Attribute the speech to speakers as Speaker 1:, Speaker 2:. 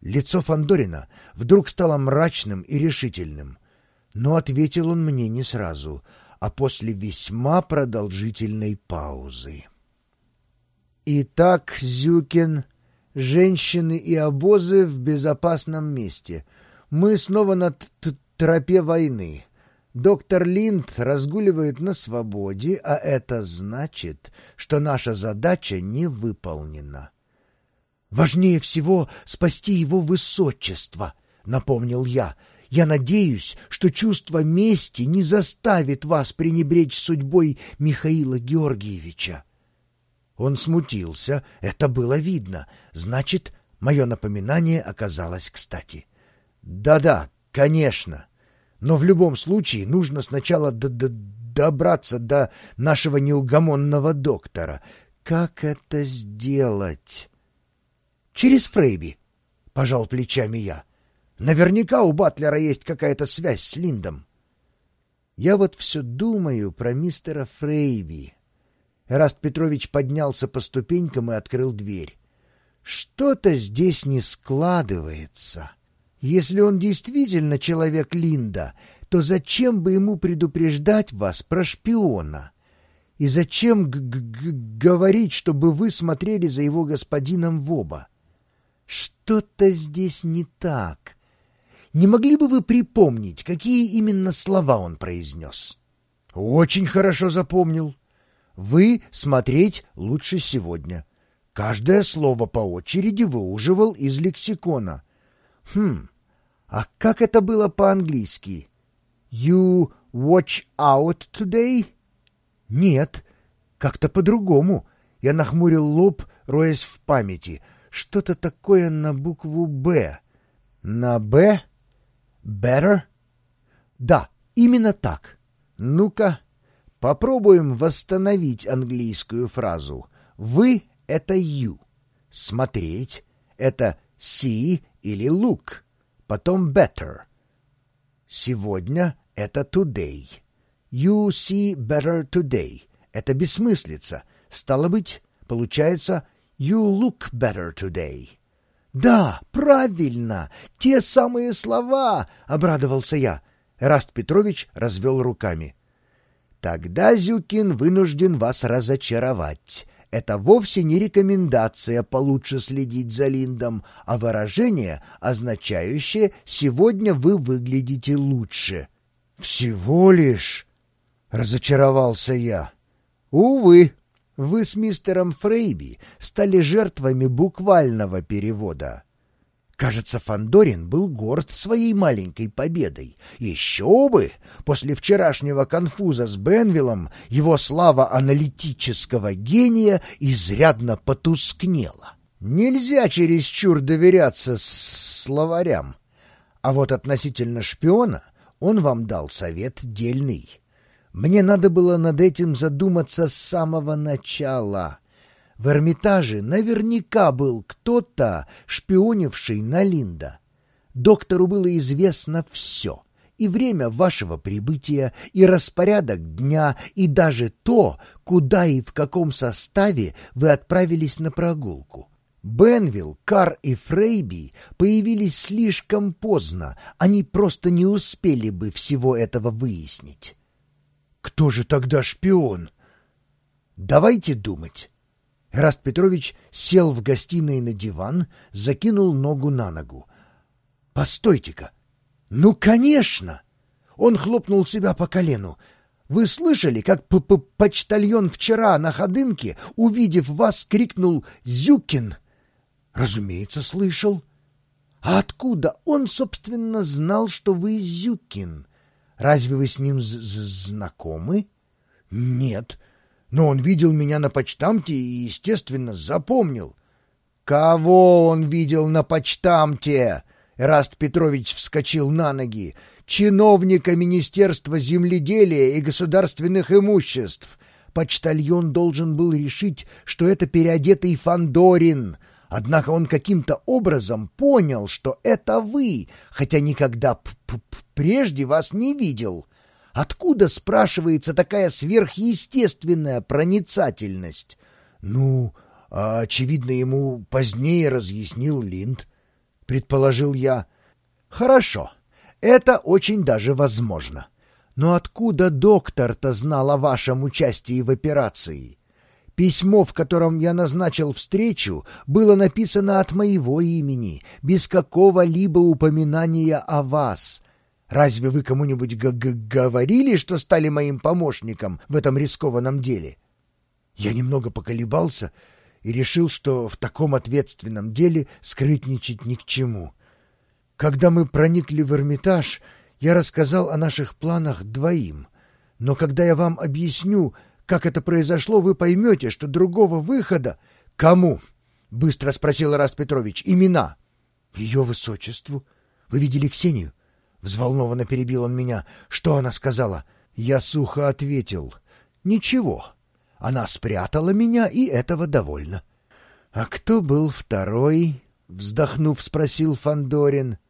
Speaker 1: Лицо Фандорина вдруг стало мрачным и решительным, но ответил он мне не сразу, а после весьма продолжительной паузы. «Итак, Зюкин, женщины и обозы в безопасном месте. Мы снова на тропе войны. Доктор Линд разгуливает на свободе, а это значит, что наша задача не выполнена. Важнее всего спасти его высочество, напомнил я. Я надеюсь, что чувство мести не заставит вас пренебречь судьбой Михаила Георгиевича. Он смутился, это было видно. Значит, мое напоминание оказалось кстати. Да-да, конечно. Но в любом случае нужно сначала д -д добраться до нашего неугомонного доктора. Как это сделать? Через Фрейби, — пожал плечами я. Наверняка у Батлера есть какая-то связь с Линдом. Я вот все думаю про мистера Фрейби. Эраст Петрович поднялся по ступенькам и открыл дверь. Что-то здесь не складывается. — если он действительно человек Линда, то зачем бы ему предупреждать вас про шпиона? И зачем г -г говорить, чтобы вы смотрели за его господином в оба? Что-то здесь не так. Не могли бы вы припомнить, какие именно слова он произнес? Очень хорошо запомнил. Вы смотреть лучше сегодня. Каждое слово по очереди выуживал из лексикона — Хм, а как это было по-английски? You watch out today? Нет, как-то по-другому. Я нахмурил лоб, роясь в памяти. Что-то такое на букву «Б». На «Б»? Better? Да, именно так. Ну-ка, попробуем восстановить английскую фразу. Вы — это you. Смотреть — это see или look, потом better. Сегодня — это today. You see better today. Это бессмыслица. Стало быть, получается you look better today. «Да, правильно! Те самые слова!» — обрадовался я. Раст Петрович развел руками. «Тогда Зюкин вынужден вас разочаровать это вовсе не рекомендация получше следить за Линдом, а выражение, означающее «сегодня вы выглядите лучше». «Всего лишь...» — разочаровался я. «Увы, вы с мистером Фрейби стали жертвами буквального перевода». Кажется, Фандорин был горд своей маленькой победой. Еще бы! После вчерашнего конфуза с Бенвиллом его слава аналитического гения изрядно потускнела. Нельзя чересчур доверяться словарям. А вот относительно шпиона он вам дал совет дельный. Мне надо было над этим задуматься с самого начала — в Эрмитаже наверняка был кто-то, шпионивший на Линда. Доктору было известно все — и время вашего прибытия, и распорядок дня, и даже то, куда и в каком составе вы отправились на прогулку. Бенвилл, Кар и Фрейби появились слишком поздно, они просто не успели бы всего этого выяснить. Кто же тогда шпион? Давайте думать. Эраст Петрович сел в гостиной на диван, закинул ногу на ногу. «Постойте-ка! Ну, конечно!» Он хлопнул себя по колену. «Вы слышали, как п -п почтальон вчера на ходынке, увидев вас, крикнул «Зюкин»?» «Разумеется, слышал». «А откуда он, собственно, знал, что вы Зюкин? Разве вы с ним знакомы?» «Нет, но он видел меня на почтамте и, естественно, запомнил. «Кого он видел на почтамте?» Раст Петрович вскочил на ноги. «Чиновника Министерства земледелия и государственных имуществ. Почтальон должен был решить, что это переодетый Фандорин. Однако он каким-то образом понял, что это вы, хотя никогда п -п прежде вас не видел. Откуда, спрашивается, такая сверхъестественная проницательность? Ну, а, очевидно, ему позднее разъяснил Линд. предположил я. Хорошо, это очень даже возможно. Но откуда доктор-то знал о вашем участии в операции? Письмо, в котором я назначил встречу, было написано от моего имени, без какого-либо упоминания о вас. Разве вы кому-нибудь говорили, что стали моим помощником в этом рискованном деле? Я немного поколебался и решил, что в таком ответственном деле скрытничать ни к чему. Когда мы проникли в Эрмитаж, я рассказал о наших планах двоим. Но когда я вам объясню, как это произошло, вы поймете, что другого выхода... — Кому? — быстро спросил Раст Петрович. — Имена. — Ее высочеству. Вы видели Ксению? Взволнованно перебил он меня. Что она сказала? Я сухо ответил. — Ничего. Она спрятала меня, и этого довольно. — А кто был второй? — вздохнув, спросил Фандорин. —